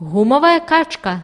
Гумова качка.